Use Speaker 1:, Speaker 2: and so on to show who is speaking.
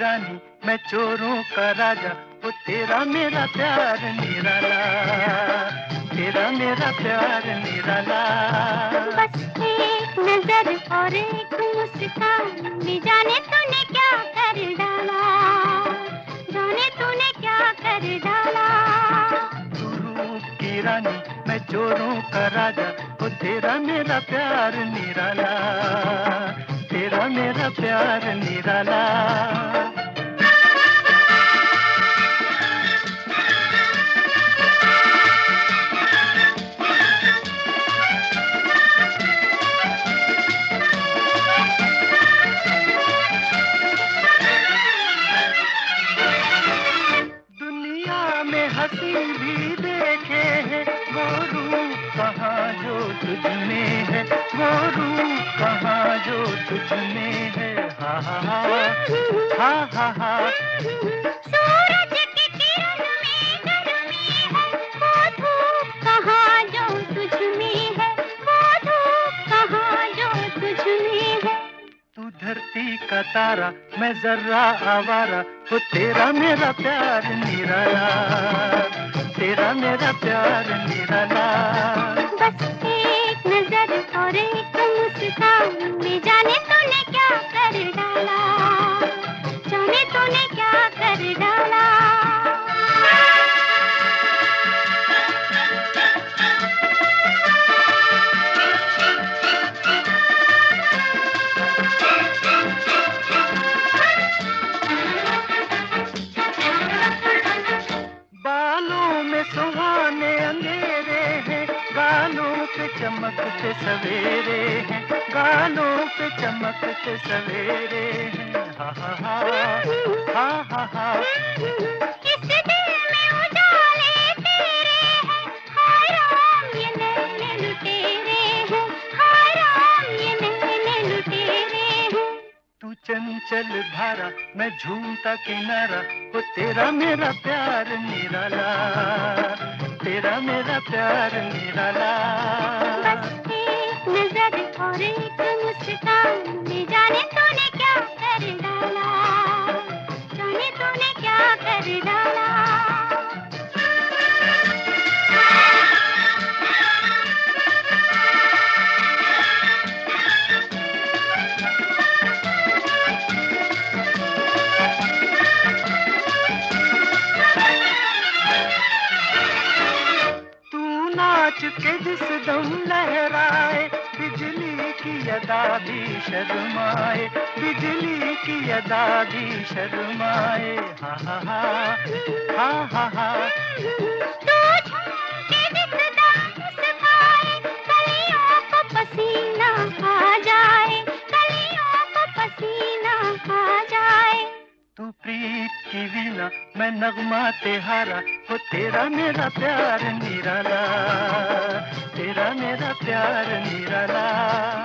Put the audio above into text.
Speaker 1: रानी मैं चोरों का राजा वो तेरा मेरा प्यार निराला। तेरा मेरा प्यार निराला।
Speaker 2: बस एक नज़र और एक मुस्कान जाने तूने क्या कर डाला? जाने तूने क्या कर डाला?
Speaker 1: की रानी मैं चोरों का राजा वो तेरा मेरा प्यार निराला। तेरा मेरा प्यार निराला। हँसी भी देखे है। वो रूप कहाँ जो तुझ में है? वो कहाँ जो तुझ में है? हा हा हा। हा हा हा।
Speaker 2: का
Speaker 1: तारा मैं जर्रा आवारा वो तेरा मेरा प्यार निराला तेरा मेरा प्यार निराला चमकते सवेरे हैं गालों पे चमकते सवेरे हैं। हा हा हा हा हा हा।
Speaker 2: इस दिल में उजाले तेरे हैं हाय राम ये नैने लुटेरे हैं। हाय राम ये नैने लुटेरे हैं।
Speaker 1: तू चंचल धारा मैं झूमता किनारा वो तेरा मेरा प्यार निराला। तेरा मेरा प्यार निराला। नाच के जिस दम लहराए, बिजली की अदा भी शर्माए, बिजली की अदा भी शर्माए। हा हा हा हा हा हा। प्रीत की वीणा मैं नगमा तेहारा वो तेरा मेरा प्यार निराला, तेरा मेरा प्यार निराला।